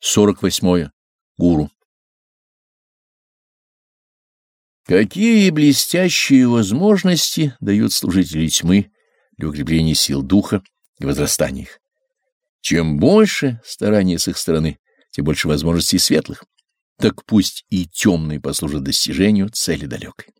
48. Гуру. Какие блестящие возможности дают служители тьмы для укрепления сил духа и возрастания их. Чем больше старания с их стороны, тем больше возможностей светлых. Так пусть и темные послужат достижению цели далекой.